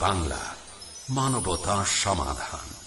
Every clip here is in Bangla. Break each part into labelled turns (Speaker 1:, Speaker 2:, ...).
Speaker 1: বাংলা মানবতা সমাধান।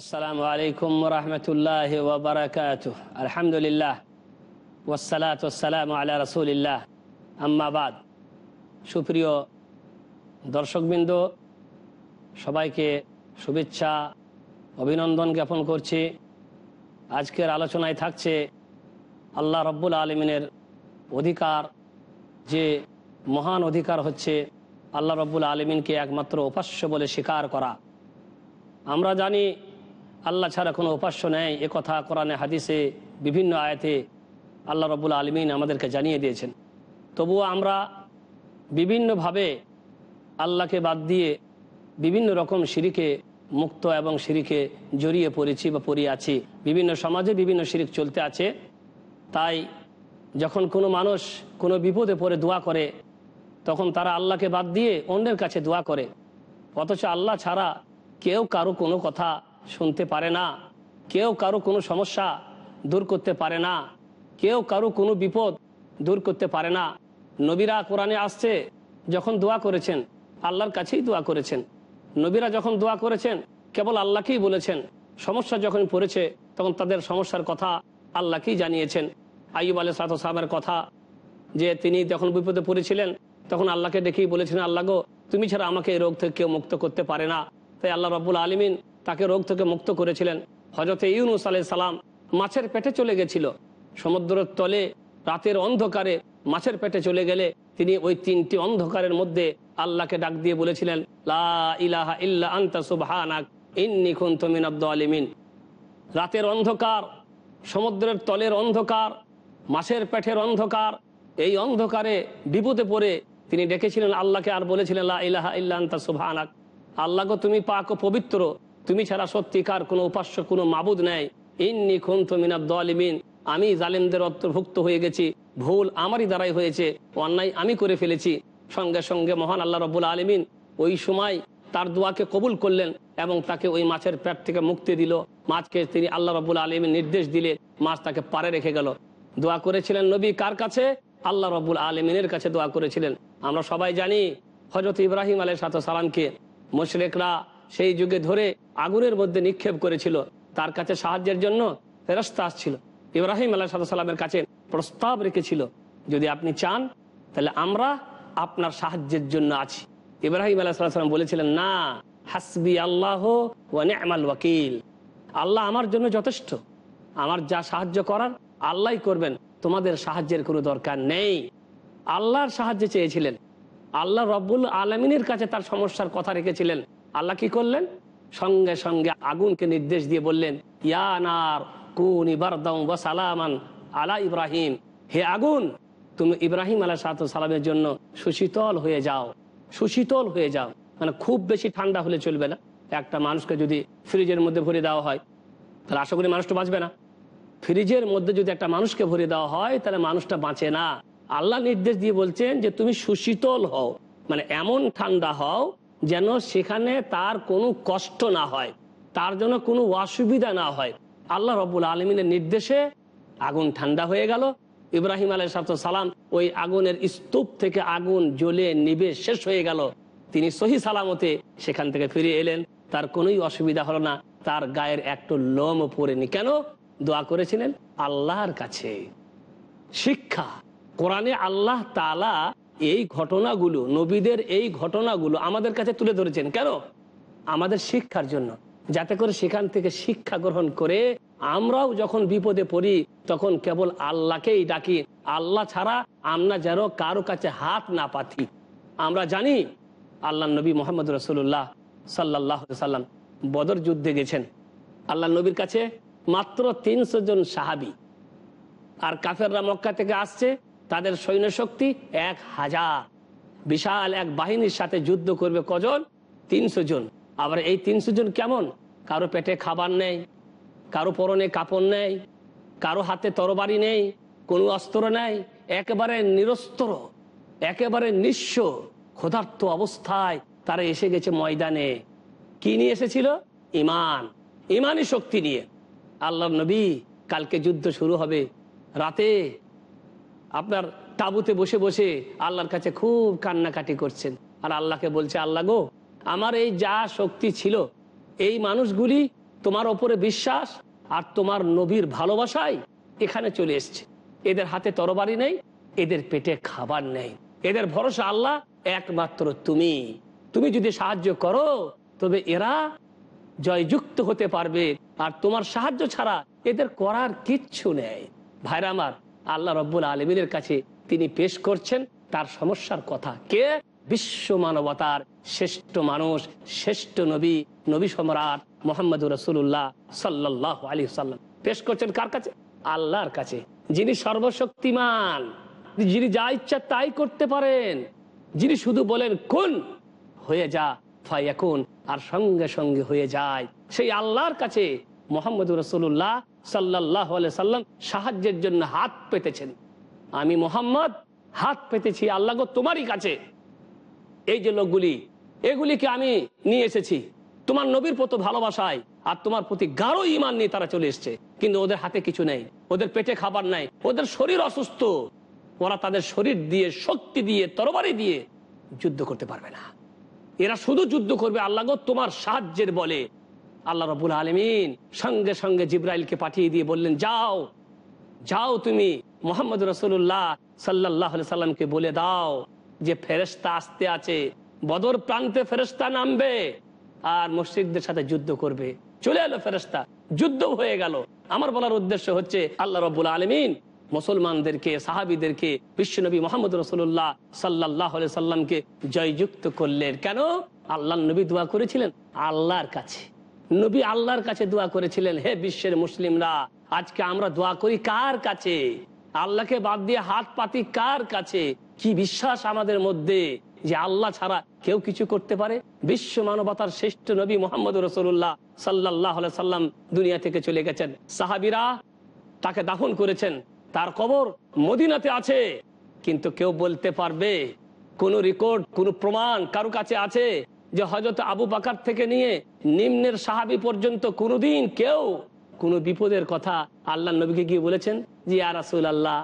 Speaker 2: আসসালামু আলাইকুম রহমতুল্লাহ ওবরাকাত আলহামদুলিল্লাহ। ওসালাত ওসালাম আল্লাহ রসুলিল্লাহ। আম্মাবাদ সুপ্রিয় দর্শকবৃন্দ, সবাইকে শুভেচ্ছা, অভিনন্দন জ্ঞাপন করছি। আজকের আলোচনায় থাকছে আল্লাহ রব্বুল আলমিনের অধিকার, যে মহান অধিকার হচ্ছে আল্লাহ রব্বুল আলমিনকে একমাত্র উপাস্য বলে স্বীকার করা। আমরা জানি আল্লাহ ছাড়া কোনো উপাস্য নেই। এ কথা কোরআনে, হাদিসে, বিভিন্ন আয়াতে আল্লাহ রবুল আলমিন আমাদেরকে জানিয়ে দিয়েছেন। তবুও আমরা বিভিন্নভাবে আল্লাহকে বাদ দিয়ে বিভিন্ন রকম সিঁড়িকে মুক্ত এবং সিঁড়িকে জড়িয়ে পড়েছি বা পড়িয়ে আছি। বিভিন্ন সমাজে বিভিন্ন সিঁড়ি চলতে আছে। তাই যখন কোনো মানুষ কোনো বিপদে পড়ে দোয়া করে, তখন তারা আল্লাহকে বাদ দিয়ে অন্যের কাছে দোয়া করে। অথচ আল্লাহ ছাড়া কেউ কারও কোনো কথা শুনতে পারে না। কেউ কারও কোনো সমস্যা দূর করতে পারে না। কেউ কারও কোনো বিপদ দূর করতে পারে না। নবীরা কোরআনে আসছে যখন দোয়া করেছেন, আল্লাহর কাছেই দোয়া করেছেন। নবীরা যখন দোয়া করেছেন, কেবল আল্লাহকেই বলেছেন। সমস্যা যখন পড়েছে, তখন তাদের সমস্যার কথা আল্লাহকেই জানিয়েছেন। আইব আলহ সাত সাহাবের কথা যে তিনি যখন বিপদে পড়েছিলেন, তখন আল্লাহকে দেখেই বলেছেন, আল্লাহ গো, তুমি ছাড়া আমাকে এই রোগ থেকে কেউ মুক্ত করতে পারে না। তাই আল্লাহ রব্বুল আলমিন তাকে রোগ থেকে মুক্ত করেছিলেন। হজরতে ইউনুস আলাই সালাম মাছের পেটে চলে গেছিল। সমুদ্রের তলে, রাতের অন্ধকারে মাছের পেটে চলে গেলে তিনি ওই তিনটি অন্ধকারের মধ্যে আল্লাহকে ডাক দিয়ে বলেছিলেন, লা ইলাহা আলিমিন রাতের অন্ধকার, সমুদ্রের তলের অন্ধকার, মাছের পেটের অন্ধকার, এই অন্ধকারে বিপদে পড়ে তিনি ডেকেছিলেন আল্লাহকে আর বলেছিলেন, লা ইলাহা ইল্লা আন্তা সুবহানাক আল্লাহকে তুমি পাক ও পবিত্র তুমি ছাড়া সত্যিকার কোনো উপাস্য, কোনো মাবুদ নেই। ইন্নি খুন্ত মিনাদ আলিমিন আমি জালেমদের অন্তর্ভুক্ত হয়ে গেছি। ভুল আমারই দ্বারাই হয়েছে। অন্যায় আমি করে ফেলেছি। সঙ্গে সঙ্গে মহান আল্লাহ রব্বুল আলমিন ওই সময় তার দোয়াকে কবুল করলেন এবং তাকে ওই মাছের পেট থেকে মুক্তি দিল। মাছকে তিনি আল্লাহ রবুল আলমিন নির্দেশ দিলে মাছ তাকে পারে রেখে গেল। দোয়া করেছিলেন নবী কার কাছে? আল্লাহ রব্বুল আলমিনের কাছে দোয়া করেছিলেন। আমরা সবাই জানি হজরত ইব্রাহিম আলহ সাত সালামকে মুশরেকরা সেই যুগে ধরে আগুনের মধ্যে নিক্ষেপ করেছিল। তার কাছে সাহায্যের জন্য ফেরস্তা আসছিল। ইব্রাহিম আল্লাহ সাল্লামের কাছে প্রস্তাব রেখেছিল, যদি আপনি চান, তাহলে আমরা আপনার সাহায্যের জন্য আছি। ইব্রাহিম আল্লাহ সাল্লাম বলেছিলেন, না, হাসবি আল্লাহ ওয়াল ওয়াকিল। আল্লাহ আমার জন্য যথেষ্ট। আমার যা সাহায্য করার আল্লাহ করবেন, তোমাদের সাহায্যের কোনো দরকার নেই। আল্লাহর সাহায্য চেয়েছিলেন। আল্লাহ রব্বুল আলমিনের কাছে তার সমস্যার কথা রেখেছিলেন। আল্লাহ কি করলেন? সঙ্গে সঙ্গে আগুনকে নির্দেশ দিয়ে বললেন ইয়ানার কুন ইবারদাম সালামান আলা ইব্রাহিম। হে আগুন, তুমি ইব্রাহিম আলাহ সাত সালামের জন্য সুশীতল হয়ে যাও, সুশীতল হয়ে যাও। মানে খুব বেশি ঠান্ডা হলে চলবে না। একটা মানুষকে যদি ফ্রিজের মধ্যে ভরে দেওয়া হয়, তাহলে আশা করি মানুষটা বাঁচবে না। ফ্রিজের মধ্যে যদি একটা মানুষকে ভরে দেওয়া হয়, তাহলে মানুষটা বাঁচে না। আল্লাহ নির্দেশ দিয়ে বলছেন যে, তুমি সুশীতল হও মানে এমন ঠান্ডা হও যেন সেখানে তার কোনো কষ্ট না হয়, তার জন্য কোনো অসুবিধা না হয়। আল্লাহ রবুল আলমিনের নির্দেশে আগুন ঠান্ডা হয়ে গেল। ইব্রাহিম আলাই সালাম ওই আগুনের স্তূপ থেকে আগুন জ্বলে নিবে শেষ হয়ে গেল। তিনি সহি সালামতে সেখান থেকে ফিরে এলেন। তার কোনোই অসুবিধা হলো না। তার গায়ের একটু লোম পড়েনি কেন? দোয়া করেছিলেন আল্লাহর কাছে। শিক্ষা। কোরআনে আল্লাহ তালা এই ঘটনাগুলো, নবীদের এই ঘটনাগুলো আমাদের কাছে তুলে ধরেছেন। কেন? আমাদের শিক্ষার জন্য। যাতে করে সেখান থেকে শিক্ষা গ্রহণ করে আমরাও যখন বিপদে পড়ি, তখন কেবল আল্লাহকেই ডাকি। আল্লাহ ছাড়া আমরা যেন কারও কাছে হাত না পাতি। আমরা জানি আল্লাহ নবী মোহাম্মদ রসুল্লাহ সাল্লাহ সাল্লাম বদর যুদ্ধে গেছেন। আল্লাহ নবীর কাছে মাত্র তিনশো জন সাহাবি। আর কাফেররা মক্কা থেকে আসছে তাদের সৈন্য শক্তি এক হাজার। বিশাল এক বাহিনীর সাথে যুদ্ধ করবে কজন? তিনশো জন। আবার এই তিনশো জন কেমন? কারও পেটে খাবার নেই, কারও পরনে কাপড় নেই, কারও হাতে তরবারি নেই, কোনো অস্ত্র নেই, একেবারে নিরস্ত্র, একেবারে নিঃস্ব, ক্ষুধার্ত অবস্থায় তারা এসে গেছে ময়দানে। কি নিয়ে এসেছিল? ইমান। ইমানই শক্তি নিয়ে। আল্লাহ নবী, কালকে যুদ্ধ শুরু হবে। রাতে আপনার তাবুতে বসে বসে আল্লাহর কাছে খুব কান্নাকাটি করছেন। আর আল্লাহকে বলছে, আল্লাহ গো, আমার এই যা শক্তি ছিল, এই মানুষগুলি তোমার ওপরে বিশ্বাস আর তোমার নবীর ভালোবাসায় এখানে চলে এসছে। এদের হাতে তরবারি নেই, এদের পেটে খাবার নেই। এদের ভরসা আল্লাহ একমাত্র তুমি। তুমি যদি সাহায্য করো, তবে এরা জয়যুক্ত হতে পারবে। আর তোমার সাহায্য ছাড়া এদের করার কিচ্ছু নেই। ভাইরা আমার আল্লাহ রব্বুল আলমিনের কাছে তিনি পেশ করছেন তার সমস্যার কথা। কে? বিশ্ব মানবতার শ্রেষ্ঠ মানুষ, শ্রেষ্ঠ নবী নবী সম্রাট মোহাম্মদ রসুল্লাহ সাল্লাহ আলী সাল্লাম পেশ করছেন কার কাছে? আল্লাহর কাছে। যিনি সর্বশক্তিমান, যিনি যা ইচ্ছা তাই করতে পারেন। যিনি শুধু বলেন, কোন হয়ে যা ফাই এখন আর সঙ্গে সঙ্গে হয়ে যায়। সেই আল্লাহর কাছে মোহাম্মদ রসুল্লাহ সাল্লাহ সাল্লাম সাহায্যের জন্য হাত পেতেছেন। আমি মোহাম্মদ, হাত পেতেছি আল্লাহ তোমারই কাছে। এই যে লোকগুলি, এগুলিকে আমি নিয়ে এসেছি। তোমার নবীর প্রতি ভালোবাসায় আর তোমার প্রতি গাঢ় ইমান নিয়ে তারা চলে এসছে। কিন্তু ওদের হাতে কিছু নেই, ওদের পেটে খাবার নাই, ওদের শরীর অসুস্থ। ওরা তাদের শরীর দিয়ে, শক্তি দিয়ে, তরবারি দিয়ে যুদ্ধ করতে পারবে না। এরা শুধু যুদ্ধ করবে আল্লাহ তোমার সাহায্যের বলে। আল্লাহ রবুল আলমিন সঙ্গে সঙ্গে জিব্রাইলকে পাঠিয়ে দিয়ে বললেন, যাও যাও তুমি মোহাম্মদ রসুল্লাহ সাল্লাহ সাল্লামকে বলে দাও যে ফেরেস্তা আসতে আছে, বদর প্রান্তে ফেরেস্তা নামবে আর মসজিদদের সাথে যুদ্ধ করবে। চলে এলো ফেরেস্তা যুদ্ধ হয়ে গেল। আমার বলার উদ্দেশ্য হচ্ছে, আল্লাহ রবুল আলমিন মুসলমানদেরকে, সাহাবিদেরকে, বিশ্বনবী মোহাম্মদ রসুল্লাহ সাল্লাহ সাল্লামকে জয়যুক্ত করলেন। কেন? আল্লাহ নবী দোয়া করেছিলেন আল্লাহর কাছে। নবী আল্লাহর কাছে দোয়া করেছিলেন, হে বিশ্বের মুসলিমরা, আজকে আমরা দোয়া করি কার কাছে? আল্লাহকে বাদ দিয়ে হাত পাতি কার কাছে? কি বিশ্বাস আমাদের মধ্যে যে আল্লাহ ছাড়া কেউ কিছু করতে পারে? বিশ্ব মানবতার শ্রেষ্ঠ নবী মোহাম্মদ রসুল্লাহ সাল্লাহ সাল্লাম দুনিয়া থেকে চলে গেছেন। সাহাবিরা তাকে দাফন করেছেন, তার কবর মদিনাতে আছে, কিন্তু কেউ বলতে পারবে, কোন রেকর্ড, কোন প্রমাণ কারও কাছে আছে? যে হজরত আবু বাকার থেকে নিয়ে নিম্নের সাহাবি পর্যন্ত কোনোদিন কেউ কোনো বিপদের কথা আল্লাহ নবীকে গিয়ে বলেছেন যে, ইয়া রাসুল আল্লাহ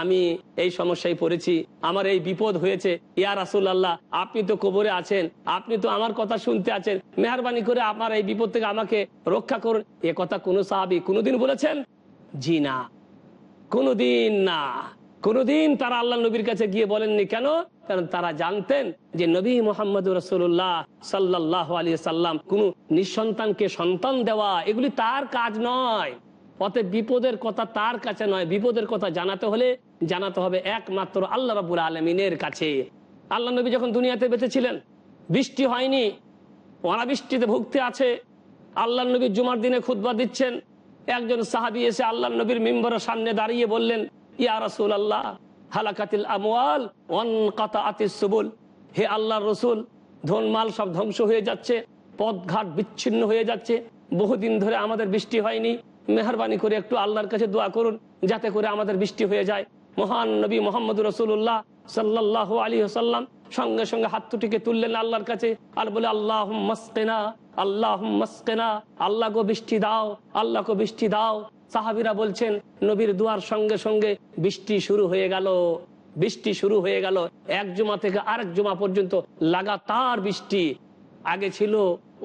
Speaker 2: আমি এই সমস্যায় পড়েছি, আমার এই বিপদ হয়েছে। ইয়া রাসুল আল্লাহ আপনি তো কবরে আছেন, আপনি তো আমার কথা শুনতে আছেন। মেহরবানি করে আমার এই বিপদ থেকে আমাকে রক্ষা করুন। এ কথা কোনো সাহাবি কোনোদিন বলেছেন? জি না। কোনোদিন না। কোনোদিন তারা আল্লাহ নবীর কাছে গিয়ে বলেননি। কেন? কারণ তারা জানতেন যে নবী মোহাম্মদ রসুল্লাহ সাল্লাহ আলী সাল্লাম কোন নিঃসন্তানকে সন্তান দেওয়া, এগুলি তার কাজ নয়। অতএব বিপদের কথা তার কাছে নয়, বিপদের কথা জানাতে হলে জানাতে হবে একমাত্র আল্লাহ রাবুল আলমিনের কাছে। আল্লাহ নবী যখন দুনিয়াতে বেঁচেছিলেন, বৃষ্টি হয়নি, অনাবৃষ্টিতে ভুগতে আছে, আল্লাহ নবী জুমার দিনে খুতবা দিচ্ছেন। একজন সাহাবি এসে আল্লাহ নবীর মেম্বরের সামনে দাঁড়িয়ে বললেন, ইয়া রাসুল আল্লাহ হালাকাতিল আমওয়াল ওয়ান কাতা সুবুল। হে আল্লাহর রসুল ধনমাল সব ধ্বংস হয়ে যাচ্ছে, পথঘাট বিচ্ছিন্ন হয়ে যাচ্ছে। বহুদিন ধরে আমাদের বৃষ্টি হয়নি। মেহরবানি করে একটু আল্লাহর কাছে দোয়া করুন, যাতে করে আমাদের বৃষ্টি হয়ে যায়। মহান নবী মোহাম্মদ রসুল্লাহ সাল্লাহ আলী সাল্লাম সঙ্গে সঙ্গে হাত দুটিকে তুললেন আল্লাহর কাছে। আর বলে আল্লাহ মাসকেনা আল্লাহ মাসকেনা আল্লাহ গো বৃষ্টি দাও, আল্লাহ গো বৃষ্টি দাও। সাহাবিরা বলছেন, নবীর দুয়ার সঙ্গে সঙ্গে বৃষ্টি শুরু হয়ে গেল, বৃষ্টি শুরু হয়ে গেল। এক জমা থেকে আরেক জমা পর্যন্ত লাগাতার বৃষ্টি। আগে ছিল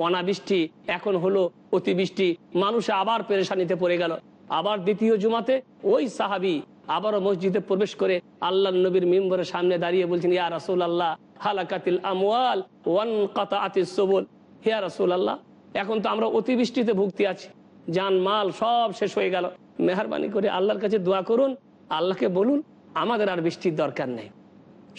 Speaker 2: অনাবৃষ্টি, এখন হলো অতিবৃষ্টি। মানুষ আবার পেরেশানিতে পড়ে গেল। আবার দ্বিতীয় জুমাতে ওই সাহাবি আবারও মসজিদে প্রবেশ করে আল্লাহ নবীর মেম্বরের সামনে দাঁড়িয়ে বলছেন, ইয়া রাসুল আল্লাহ হালাকাতিল আমওয়াল ওয়ান কাতা আতিস সবল। হিয়া রাসুল আল্লাহ এখন তো আমরা অতিবৃষ্টিতে ভুগতে আছি। যান মাল সব শেষ হয়ে গেল। মেহরবানি করে আল্লাহর কাছে দোয়া করুন, আল্লাহকে বলুন, আমাদের আর বৃষ্টির দরকার নেই।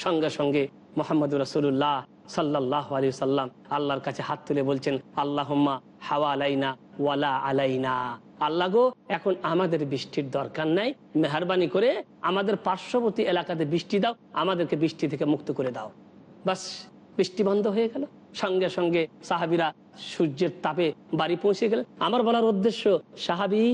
Speaker 2: সঙ্গে সঙ্গে মোহাম্মদ রসুল্লাহ সাল্লাহ আলী সাল্লাম আল্লাহর কাছে হাত তুলে বলছেন, আল্লাহম্মা হাওয়া আলাইনা, ওয়ালা আলাইনা। আল্লাহ গো, এখন আমাদের বৃষ্টির দরকার নাই, মেহরবানি করে আমাদের পার্শ্ববর্তী এলাকাতে বৃষ্টি দাও, আমাদেরকে বৃষ্টি থেকে মুক্ত করে দাও। বাস। বৃষ্টি বন্ধ হয়ে গেল। সঙ্গে সঙ্গে সাহাবিরা সূর্যের তাপে বাড়ি পৌঁছে গেল আমার বলার উদ্দেশ্য, সাহাবি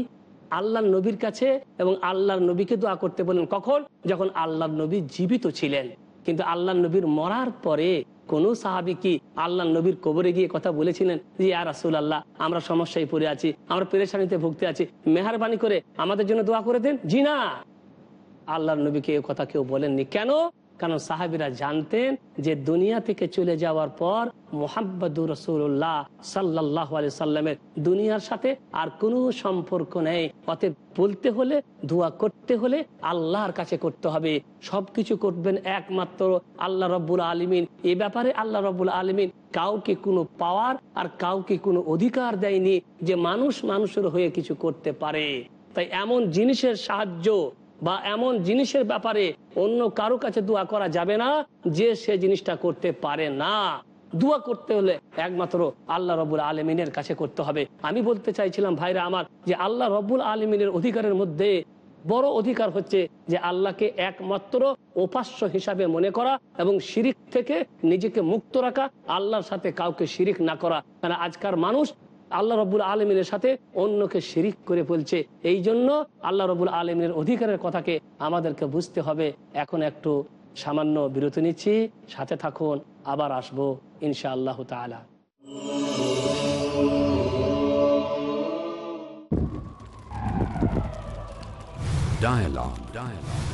Speaker 2: আল্লাহর নবীর কাছে এবং আল্লাহর নবীকে দোয়া করতে বলেন কখন? যখন আল্লাহর নবী জীবিত ছিলেন। কিন্তু আল্লাহ নবীর মরার পরে কোন সাহাবি কি আল্লাহ নবীর কবরে গিয়ে কথা বলেছিলেন যে আর রাসুল আল্লাহ আমরা সমস্যায় পড়ে আছি, আমরা পেরেশানিতে ভুগতে আছি, মেহরবানি করে আমাদের জন্য দোয়া করে দেন? জি না। আল্লাহর নবীকে এ কথা কেউ বলেননি। কেন? কারণ সাহাবিরা জানতেন যে দুনিয়া থেকে চলে যাওয়ার পর মোহাম্মদুর রসুল্লাহ সাল্লাহ সাল্লামের দুনিয়ার সাথে আর কোনো সম্পর্ক নেই। অতএব বলতে হলে, দোয়া করতে হলে আল্লাহর কাছে করতে হবে। সবকিছু করবেন একমাত্র আল্লাহ রব্বুল আলমিন। এ ব্যাপারে আল্লাহ রব্বুল আলমিন কাউকে কোনো পাওয়ার আর কাউকে কোনো অধিকার দেয়নি যে মানুষ মানুষের হয়ে কিছু করতে পারে। তাই এমন জিনিসের সাহায্য বা এমন জিনিসের ব্যাপারে অন্য কারও কাছে দোয়া করা যাবে না যে সে জিনিসটা করতে পারে না। দোয়া করতে হলে একমাত্র আল্লাহ রবুল আলমিনের কাছে করতে হবে। আমি বলতে চাইছিলাম ভাইরা আমার যে আল্লাহ রবুল আলমিনের অধিকারের মধ্যে বড় অধিকার হচ্ছে যে আল্লাহকে একমাত্র উপাস্য হিসাবে মনে করা এবং শিরিক থেকে নিজেকে মুক্ত রাখা, আল্লাহর সাথে কাউকে শিরিক না করা। কারণ আজকার মানুষ আল্লাহ রবুল আলমিনের সাথে অন্যকে শিরিক করে ফেলছে এই জন্য আল্লাহ রবুল আলমিনের অধিকারের কথাকে আমাদেরকে বুঝতে হবে এখন একটু সামান্য বিরতি নিচ্ছি সাথে থাকুন, আবার আসব ইনশা আল্লাহ তালা
Speaker 1: Dialogue. Dialogue.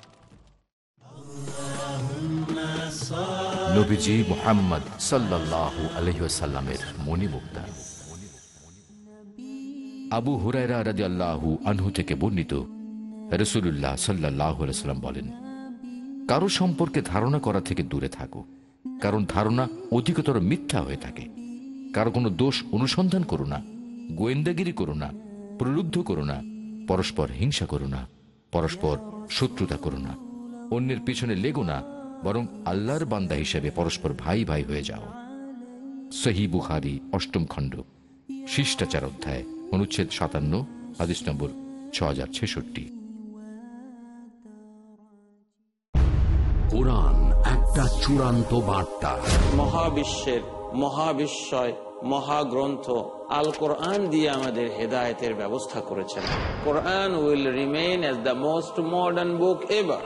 Speaker 3: নবীজি মোহাম্মদ মণিমুক্তা। আবু হুরায়রা রাজি আনহু থেকে বর্ণিত বলেন, কারও সম্পর্কে ধারণা করা থেকে দূরে থাকো, কারণ ধারণা অধিকতর মিথ্যা হয়ে থাকে। কারও কোনো দোষ অনুসন্ধান করো না, গোয়েন্দাগিরি করো না, প্রলুব্ধ করো না, পরস্পর হিংসা করো না, পরস্পর শত্রুতা করো না, অন্যের পিছনে লেগো না বরং আল্লাহর বান্দা হিসেবে পরস্পর ভাই ভাই হয়ে যাও। সহি বুখারি অষ্টম খণ্ড শিষ্টাচার অধ্যায় অনুচ্ছেদ সাতান্ন হাদিস নম্বর ছ হাজার ছেষট্টি।
Speaker 1: কোরআন একটা চূড়ান্ত বার্তা।
Speaker 4: মহাবিশ্বের মহাবিশ্বয় মহাগ্রন্থ আল কোরআন দিয়ে আমাদের হেদায়েতের ব্যবস্থা করেছেন। Quran will remain as the most modern book ever.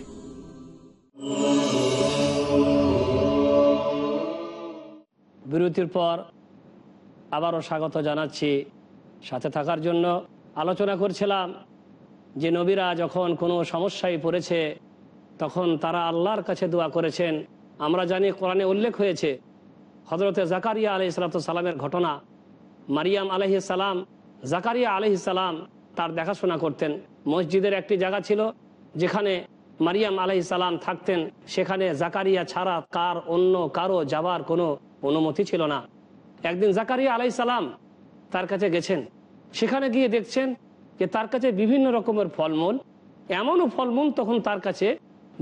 Speaker 2: বিরতির পর আবারও স্বাগত জানাচ্ছি। সাথে থাকার জন্য আলোচনা করছিলাম যে নবীরা যখন কোনো সমস্যায় পড়েছে, তখন তারা আল্লাহর কাছে দোয়া করেছেন। আমরা জানি কোরআনে উল্লেখ হয়েছে হজরতে জাকারিয়া আলহি সালামের ঘটনা। মারিয়াম আলহি সালাম, জাকারিয়া আলহি সালাম তার দেখাশোনা করতেন। মসজিদের একটি জায়গা ছিল, যেখানে মারিয়াম আলহি সালাম থাকতেন, সেখানে জাকারিয়া ছাড়া কার অন্য কারও যাবার কোনো অনুমতি ছিল না। একদিন জাকারিয়া আলাই সালাম তার কাছে গেছেন। সেখানে গিয়ে দেখছেন যে তার কাছে বিভিন্ন রকমের ফলমূল, এমনও ফলমূল তখন তার কাছে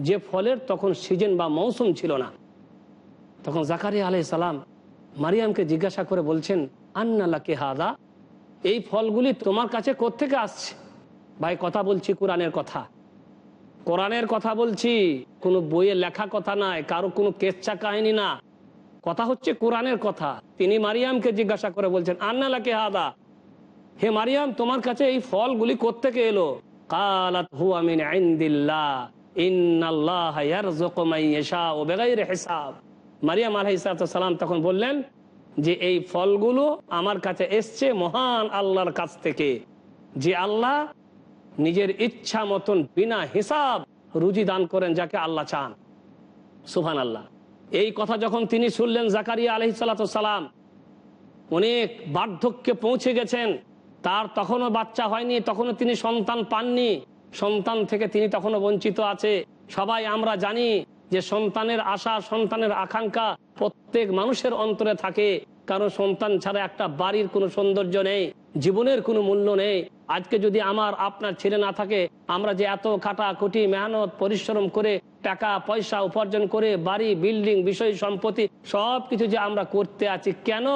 Speaker 2: যে ফলের তখন সিজন বা মৌসুম ছিল না। তখন জাকারিয়া আলাই সালাম মারিয়ামকে জিজ্ঞাসা করে বলছেন আন্নাল্লাকে হাদা? এই ফলগুলি তোমার কাছে কোত্থেকে আসছে? ভাই, কথা বলছি কোরআনের কথা। কোরআনের কথা বলছি, কোনো বইয়ে লেখা কথা নাই, কারও কোনো কেচ্ছা কাহিনী না। কথা হচ্ছে কোরআনের কথা। তিনি মারিয়ামকে জিজ্ঞাসা করে বলছেন আন্নালাকে হাদা? হে মারিয়াম, তোমার কাছে এই ফলগুলি কোত্থেকে এলো? কালাত হুয়া মিন মান হিসাব। মারিয়াম আলাইহিস সালাম তখন বললেন যে, এই ফলগুলো আমার কাছে এসছে মহান আল্লাহর কাছ থেকে। যে আল্লাহ নিজের ইচ্ছা মতন বিনা হিসাব রুজি দান করেন যাকে আল্লাহ চান। সুহান আল্লাহ এই কথা যখন তিনি শুনলেন, জাকারিয়া আলহি সালাম অনেক বার্ধক্যে পৌঁছে গেছেন। তার তখনও বাচ্চা হয়নি, তখনও তিনি সন্তান পাননি। সন্তান থেকে তিনি তখনও বঞ্চিত আছে। সবাই আমরা জানি যে সন্তানের আশা, সন্তানের আকাঙ্ক্ষা প্রত্যেক মানুষের অন্তরে থাকে। কারণ সন্তান ছাড়া একটা বাড়ির কোনো সৌন্দর্য নেই। জীবনের কোনো মূল্য নেই। আজকে যদি আমার, আপনার ছেলে না থাকে, আমরা যে এত কাটাকুটি মেহনত, পরিশ্রম করে, টাকা, পয়সা উপার্জন করে, বাড়ি, বিল্ডিং, বিষয়, সম্পত্তি সব কিছু যে আমরা করতে আছি, কেন?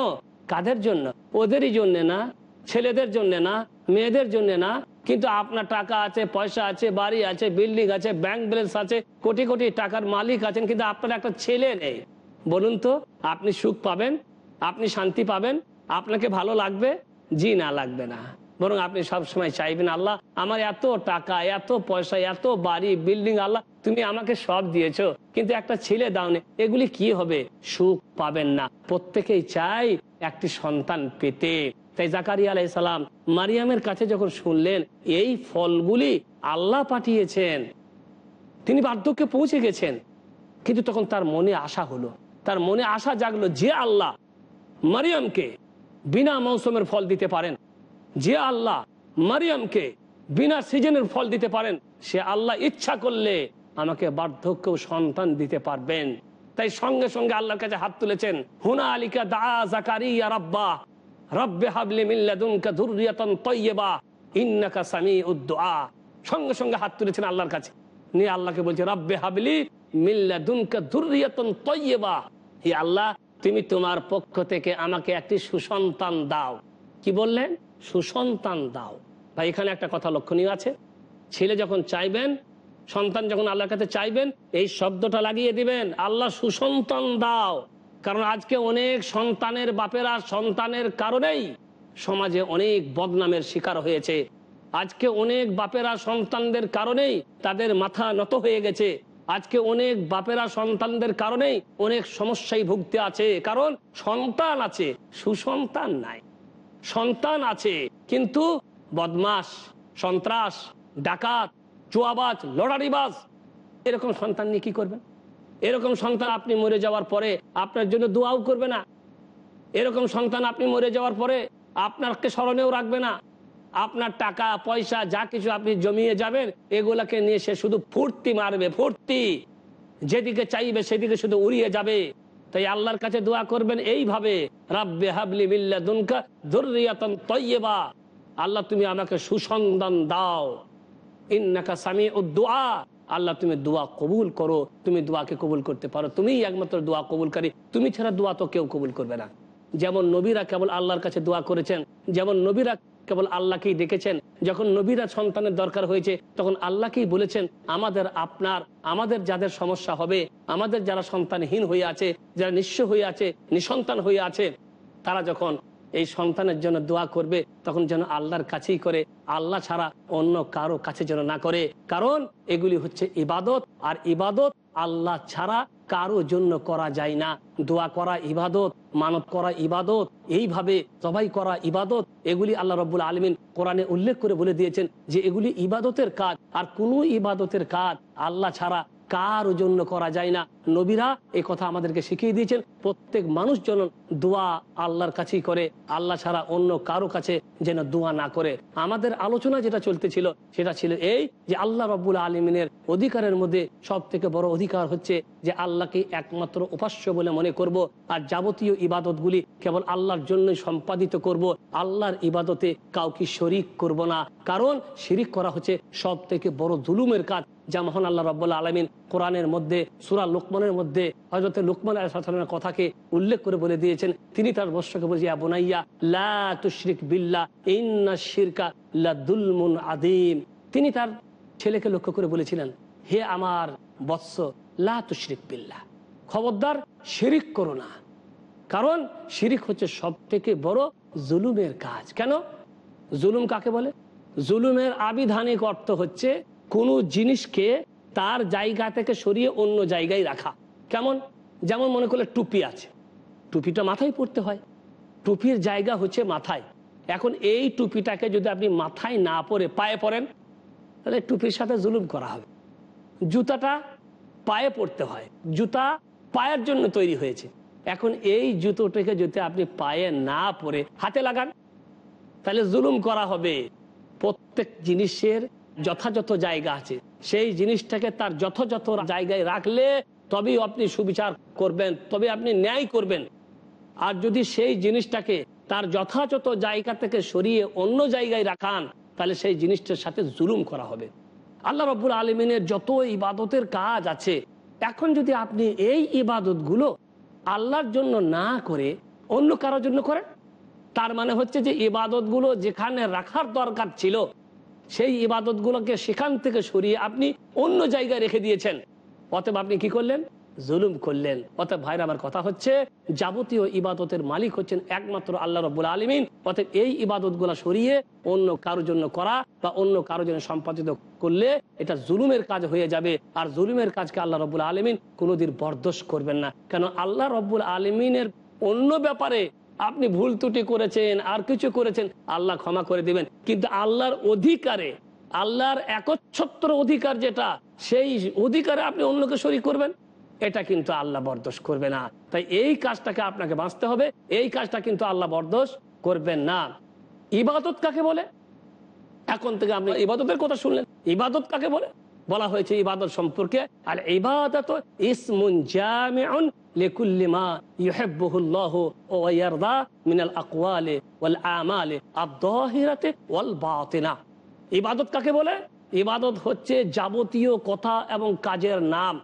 Speaker 2: কাদের জন্য? ওদেরই জন্য না, ছেলেদের জন্য না, মেয়েদের জন্য না। কিন্তু আপনার টাকা আছে, পয়সা আছে, বাড়ি আছে, বিল্ডিং আছে, ব্যাংক ব্যালেন্স আছে, কোটি কোটি টাকার মালিক আছেন, কিন্তু আপনার একটা ছেলে নেই। বলুন তো, আপনি সুখ পাবেন, আপনি শান্তি পাবেন, আপনাকে ভালো লাগবে জি না, লাগবে না। বরং আপনি সব সময় চাইবেন, আল্লাহ, আমার এত টাকা, এত পয়সা, এত বাড়ি, বিল্ডিং, আল্লাহ, তুমি আমাকে সব দিয়েছ, কিন্তু একটা ছেলে দাওনে এগুলি কি হবে? সুখ পাবেন না। প্রত্যেকেই চাই একটি সন্তান পেতে। তাই জাকারিয়া আলাই সালাম মারিয়ামের কাছে যখন শুনলেন, এই ফলগুলি আল্লাহ পাঠিয়েছেন, তিনি বার্ধক্যে পৌঁছে গেছেন। কিন্তু তখন তার মনে আশা হলো। তার মনে আশা জাগলো যে আল্লাহ মারিয়ামকে বিনা মৌসুমের ফল দিতে পারেন। যে আল্লাহ মারিয়ামকে বিনা সিজনের ফল দিতে পারেন, সে আল্লাহ ইচ্ছা করলে আমাকে বার্ধক্য সন্তান দিতে পারবেন। তাই সঙ্গে সঙ্গে আল্লাহর কাছে হাত তুলেছেন হুনা আলিকা দা জাকারিয়া রাব্বা, রব্বে হাবলি মিল্লাদুনকা দুররিয়াতান তাইয়্যিবা, ইন্নাকা সামিউদ দুআ। সঙ্গে সঙ্গে হাত তুলেছেন আল্লাহর কাছে। নিয়ে আল্লাহকে বলছে, রব্বে হাবলি মিল্লাদুনকা দুররিয়াতান তাইয়্যিবা। হে আল্লাহ তুমি তোমার পক্ষ থেকে আমাকে একটি সুসন্তান দাও। কি বললেন? সুসন্তান দাও। ভাই, এখানে একটা কথা লক্ষণীয় আছে। ছেলে যখন চাইবেন, সন্তান যখন আল্লাহর কাছে চাইবেন, এই শব্দটা লাগিয়ে দিবেন, আল্লাহ সুসন্তান দাও। কারণ আজকে অনেক সন্তানের বাপেরা সন্তানের কারণেই সমাজে অনেক বদনামের শিকার হয়েছে। আজকে অনেক বাপেরা সন্তানদের কারণেই তাদের মাথা নত হয়ে গেছে। আজকে অনেক বাপেরা সন্তানদের কারণেই অনেক সমস্যায় ভুগতে আছে। কারণ সন্তান আছে, সুসন্তান নাই। সন্তান আছে, কিন্তু বদমাস সন্ত্রাস, ডাকাত, চুয়াবাজ, লড়ারিবাজ, এরকম সন্তান নিয়ে কি করবেন? এরকম সন্তান আপনি মরে যাওয়ার পরে আপনার জন্য দোয়াও করবে না। এরকম সন্তান আপনি মরে যাওয়ার পরে আপনাকে স্মরণেও রাখবে না। আপনার টাকা, পয়সা, যা কিছু আপনি জমিয়ে যাবেন, এগুলাকে নিয়ে সে শুধু ফুর্তি মারবে, ফুর্তি। যেদিকে চাইবে, সেদিকে শুধু উড়িয়ে যাবে। তাই আল্লাহর কাছে দোয়া করবেন এইভাবে, রাব্বে হাবলি বিল্লা দুনকা দুর্রিয়াতন তৈবা আল্লাহ, তুমি আমাকে সুসন্ধান দাও। ইন্নাকা সামি ও দোয়া আল্লাহ, তুমি দোয়া কবুল করো। তুমি দোয়াকে কবুল করতে পারো। তুমিই একমাত্র দোয়া কবুলকারী। তুমি ছাড়া দোয়া তো কেউ কবুল করবে না। যেমন নবীরা কেবল আল্লাহর কাছে দোয়া করেছেন, যেমন নবীরা কেবল আল্লাহকেই ডেকেছেন যখন নবীরা সন্তানের দরকার হয়েছে, তখন আল্লাহকেই বলেছেন, আমাদের আপনার, আমাদের যাদের সমস্যা হবে, আমাদের যারা সন্তানহীন হয়ে আছে, যারা নিঃস্ব হয়ে আছে, নিঃসন্তান হয়ে আছে, তারা যখন এই সন্তানের জন্য দোয়া করবে, তখন যেন আল্লাহর কাছেই করে। আল্লাহ ছাড়া অন্য কারও কাছে যেন না করে। কারণ এগুলি হচ্ছে ইবাদত, আর ইবাদত আল্লাহ ছাড়া কারও জন্য করা যায় না। দোয়া করা ইবাদত, মানত করা ইবাদত, এইভাবে সবাই করা ইবাদত, এগুলি আল্লাহ রব্বুল আলমিন কোরআনে উল্লেখ করে বলে দিয়েছেন যে এগুলি ইবাদতের কাজ। আর কোনো ইবাদতের কাজ আল্লাহ ছাড়া কারও জন্য করা যায় না। নবীরা এই কথা আমাদেরকে শিখিয়ে দিয়েছেন। প্রত্যেক মানুষ যেন দোয়া আল্লাহর কাছেই করে, আল্লাহ ছাড়া অন্য কারও কাছে যেন দোয়া না করে। আমাদের আলোচনা যেটা চলতেছিল, সেটা ছিল এই যে আল্লাহ রব্বুল আলমিনের অধিকারের মধ্যে সব থেকে বড় অধিকার হচ্ছে যে আল্লাহকে একমাত্র উপাস্য বলে মনে করব, আর যাবতীয় ইবাদতগুলি কেবল আল্লাহর জন্যই সম্পাদিত করব, আল্লাহর ইবাদতে কাউকে শরিক করব না। কারণ শিরিক করা হচ্ছে সব থেকে বড় জুলুমের কাজ, যা মহান আল্লাহ রব্বুল্লা আলমিন কোরআনের মধ্যে সুরা লোকমানের মধ্যে হজরত লোকমান আলাইসালামের কথাকে উল্লেখ করে বলে দিয়েছেন। তিনি তার বর্ষকে বলছি বোনাইয়া, লা তুশরিক বিল্লা ইন্না শিরকা লাদুলমুন আদিম তিনি তার ছেলেকে লক্ষ্য করে বলেছিলেন, হে আমার বৎস, লা বিল্লা খবরদার শিরিক করো না। কারণ শিরিক হচ্ছে সব থেকে বড় জুলুমের কাজ। কেন? জুলুম কাকে বলে? জুলুমের আবিধানিক অর্থ হচ্ছে কোনো জিনিসকে তার জায়গা থেকে সরিয়ে অন্য জায়গায় রাখা। কেমন? যেমন মনে করলে টুপি আছে। টুপিটা মাথায় পড়তে হয়। টুপির জায়গা হচ্ছে মাথায়। এখন এই টুপিটাকে যদি আপনি মাথায় না পরে পায়ে পরেন তাহলে টুপির সাথে জুলুম করা হবে। জুতাটা পায়ে পড়তে হয়। জুতা পায়ের জন্য তৈরি হয়েছে। এখন এই জুতোটাকে যদি আপনি পায়ে না পরে হাতে লাগান, তাহলে জুলুম করা হবে। প্রত্যেক জিনিসের যথাযথ জায়গা আছে। সেই জিনিসটাকে তার যথাযথ জায়গায় রাখলে তবেই আপনি সুবিচার করবেন তবে আপনি ন্যায় করবেন। আর যদি সেই জিনিসটাকে তার যথাযথ জায়গা থেকে সরিয়ে অন্য জায়গায় রাখান, তাহলে সেই জিনিসটার সাথে জুলুম করা হবে। আল্লাহ রব্বুল আলমিনের যত ইবাদতের কাজ আছে, এখন যদি আপনি এই ইবাদতগুলো আল্লাহর জন্য না করে, অন্য কারোর জন্য করেন? তার মানে হচ্ছে যে ইবাদতগুলো যেখানে রাখার দরকার ছিল সেই ইবাদতগুলোকে সেখান থেকে সরিয়ে আপনি অন্য জায়গায় রেখে দিয়েছেন। অতএব আপনি কি করলেন? জুলুম করলেন। অতএব ভাইরা, আমার কথা হচ্ছে, যাবতীয় ইবাদতের মালিক হচ্ছেন একমাত্র আল্লাহ রব্বুল আলমিন। অতএব এই ইবাদত সরিয়ে অন্য কারোর জন্য করা বা অন্য কারোর জন্য সম্পাদিত করলে এটা জুলুমের কাজ হয়ে যাবে। আর জুলুমের কাজকে আল্লাহ রব্বুল আলমিন কোনোদিন বরদোষ করবেন না। কেন? আল্লাহ রব্বুল আলমিনের অন্য ব্যাপারে আপনি ভুল ত্রুটি করেছেন, আর কিছু করেছেন, আল্লাহ ক্ষমা করে দিবেন। কিন্তু আল্লাহর অধিকারে, আল্লাহর একচ্ছত্র অধিকার যেটা, সেই অধিকারে আপনি অন্যকে শরিক করবেন? এটা কিন্তু আল্লাহ বরদোষ করবে না। তাই এই কাজটাকে আপনাকে বাঁচতে হবে। এই কাজটা কিন্তু আল্লাহ বরদোষ করবেন না। ইবাদত কাকে বলে? এখন থেকে আপনি ইবাদতের কথা শুনলেন। ইবাদত কাকে বলে? বলা হয়েছে ইবাদত সম্পর্কে আর ইবাদত ইসমুন জামিউন ইবাদত কাকে বলে? ইবাদত হচ্ছে যাবতীয় কথা এবং কাজের নাম।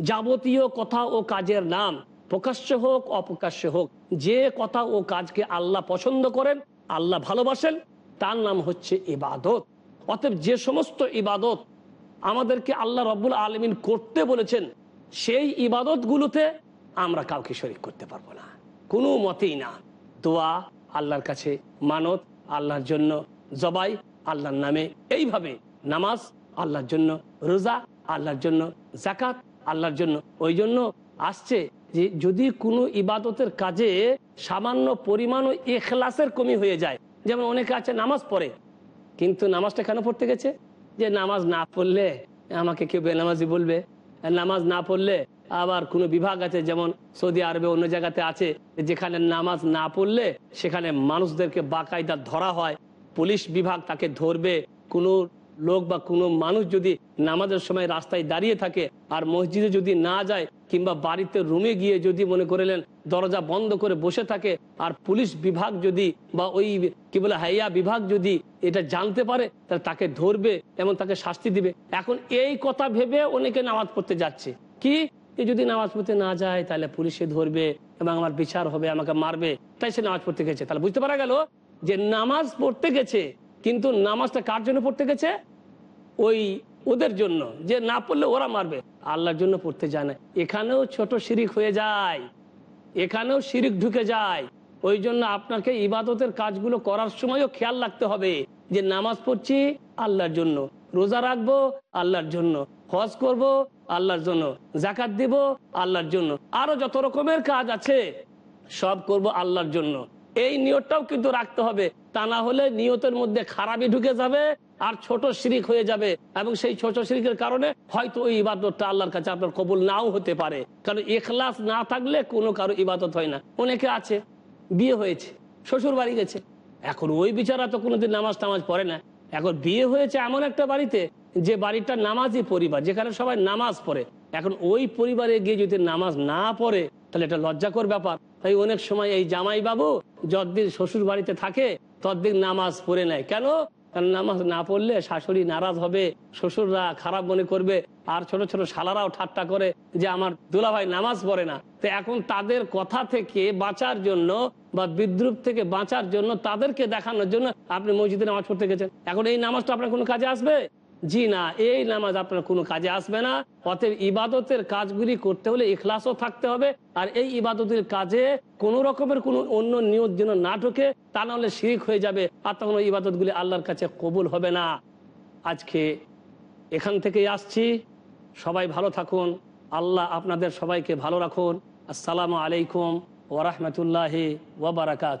Speaker 2: যাবতীয় কথা ও কাজের নাম, প্রকাশ্য হোক, অপ্রকাশ্য হোক, যে কথা ও কাজকে আল্লাহ পছন্দ করেন, আল্লাহ ভালোবাসেন, তার নাম হচ্ছে ইবাদত। অতএব যে সমস্ত ইবাদত আমাদেরকে আল্লাহ রব্বুল আলমিন করতে বলেছেন সেই ইবাদতগুলোতে আমরা কাউকে শরিক করতে পারব না। কোনো মতেই না। দোয়া আল্লাহর কাছে, মানত আল্লাহর জন্য, জবাই আল্লাহর নামে। এইভাবে নামাজ আল্লাহর জন্য, রোজা আল্লাহর জন্য জাকাত আল্লাহর জন্য। ওই জন্য আসছে যে যদি কোনো ইবাদতের কাজে সামান্য পরিমাণ ও এখলাসের কমি হয়ে যায়, যেমন অনেকে আছে নামাজ পড়ে, কিন্তু নামাজটা কেন পড়তে গেছে? যে নামাজ না পড়লে আমাকে কেউ বেনামাজি বলবে। নামাজ না পড়লে আবার কোনো বিভাগ আছে, যেমন সৌদি আরবে অন্য জায়গাতে আছে, যেখানে নামাজ না পড়লে সেখানে মানুষদেরকে বাকায়দা ধরা হয়। পুলিশ বিভাগ তাকে ধরবে, কোনো লোক বা কোনো মানুষ যদি নামাজের সময় রাস্তায় দাঁড়িয়ে থাকে আর মসজিদে যদি না যায় কিংবা বাড়িতে রুমে গিয়ে যদি মনে করিলেন দরজা বন্ধ করে বসে থাকে আর পুলিশ বিভাগ যদি বা ওই কি বলে হাইয়া বিভাগ যদি এটা জানতে পারে, তাহলে তাকে ধরবে এবং তাকে শাস্তি দিবে। এখন এই কথা ভেবে অনেকে নামাজ পড়তে যাচ্ছে। কি? যদি নামাজ পড়তে না যায়, তাহলে পুলিশে ধরবে এবং আমার বিচার হবে, আমাকে মারবে। তাই সে নামাজ পড়তে গেছে। তাহলে বুঝতে পারা গেল যে নামাজ পড়তে গেছে, কিন্তু নামাজটা কার জন্য পড়তে গেছে? ওই ওদের জন্য, যে না পড়লে ওরা মারবে। আল্লাহর জন্য পড়তে যায় না। এখানেও ছোট শিরিক হয়ে যায়। এখানেও শিরিক ঢুকে যায়। ওই জন্য আপনাকে ইবাদতের কাজগুলো করার সময়ও খেয়াল রাখতে হবে, যে নামাজ পড়ছি আল্লাহর জন্য, রোজা রাখব আল্লাহর জন্য, হজ করব আল্লাহর জন্য জাকাত দিব আল্লাহর জন্য। আরও যত রকমের কাজ আছে, সব করব আল্লাহর জন্য। এই নিয়তটাও কিন্তু রাখতে হবে। তা না হলে নিয়তের মধ্যে খারাপই ঢুকে যাবে আর ছোট শিরিক হয়ে যাবে এবং সেই ছোট শিরিকের কারণে হয়তো ওই ইবাদতটা আল্লাহর কাছে আপনার কবুল নাও হতে পারে। কারণ এখলাস না থাকলে কোনো কারও ইবাদত হয় না। অনেকে আছে, বিয়ে হয়েছে, শ্বশুর বাড়ি গেছে। এখন ওই বিচারা তো কোনোদিন নামাজ টামাজ পড়ে না। এখন বিয়ে হয়েছে এমন একটা বাড়িতে যে বাড়িটা নামাজি পরিবার, যেখানে সবাই নামাজ পড়ে। এখন ওই পরিবারে গিয়ে যদি নামাজ না পড়ে, তাহলে এটা লজ্জাকর ব্যাপার। তাই অনেক সময় এই জামাই বাবু যতদিন শ্বশুর বাড়িতে থাকে, ততদিন নামাজ পড়ে নেয়। কেন? কারণ নামাজ না পড়লে শাশুড়ি নারাজ হবে, শ্বশুররা খারাপ মনে করবে, আর ছোট ছোট শালারাও ঠাট্টা করে যে আমার দুলাভাই নামাজ পড়ে না। তো এখন তাদের কথা থেকে বাঁচার জন্য বা বিদ্রুপ থেকে বাঁচার জন্য তাদেরকে দেখানোর জন্য আপনি মসজিদে নামাজ পড়তে গেছেন। এখন এই নামাজটা আপনার কোনো কাজে আসবে? জি না, এই নামাজ আপনার কোনো কাজে আসবে না। অতএব ইবাদতের কাজগুলি করতে হলে ইখলাসও থাকতে হবে, আর এই ইবাদতের কাজে কোন রকমের কোনো অন্য নিয়ত যেন না ঢোকে, তা না হলে শিরিক হয়ে যাবে, আর তখন ওই ইবাদতগুলি আল্লাহর কাছে কবুল হবে না। আজকে এখান থেকেই আসছি। সবাই ভালো থাকুন। আল্লাহ আপনাদের সবাইকে ভালো রাখুন। আসসালামু আলাইকুম ওরহমতুল্লাহি ওবরাকাত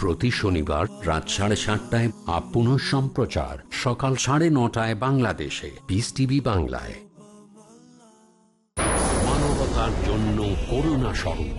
Speaker 1: প্রতি শনিবার রাত সাড়ে সাতটায় আপন সম্প্রচার, সকাল সাড়ে নটায় বাংলাদেশে। পিস টিভি বাংলায়। মানবতার জন্য করুণা স্বরূপ।